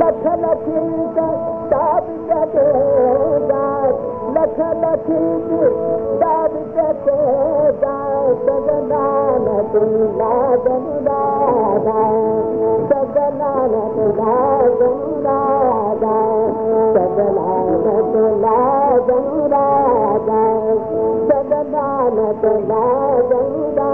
लख लखी दाद लख लखी दाद सगनान तुला गंगा सगनान तुला गंगा सगनान तुला गंगा सगनान तुला गंगा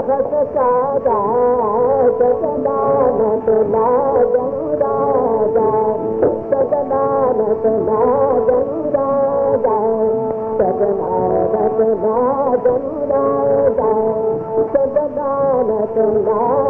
तप सूद तुला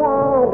ಬಾಲ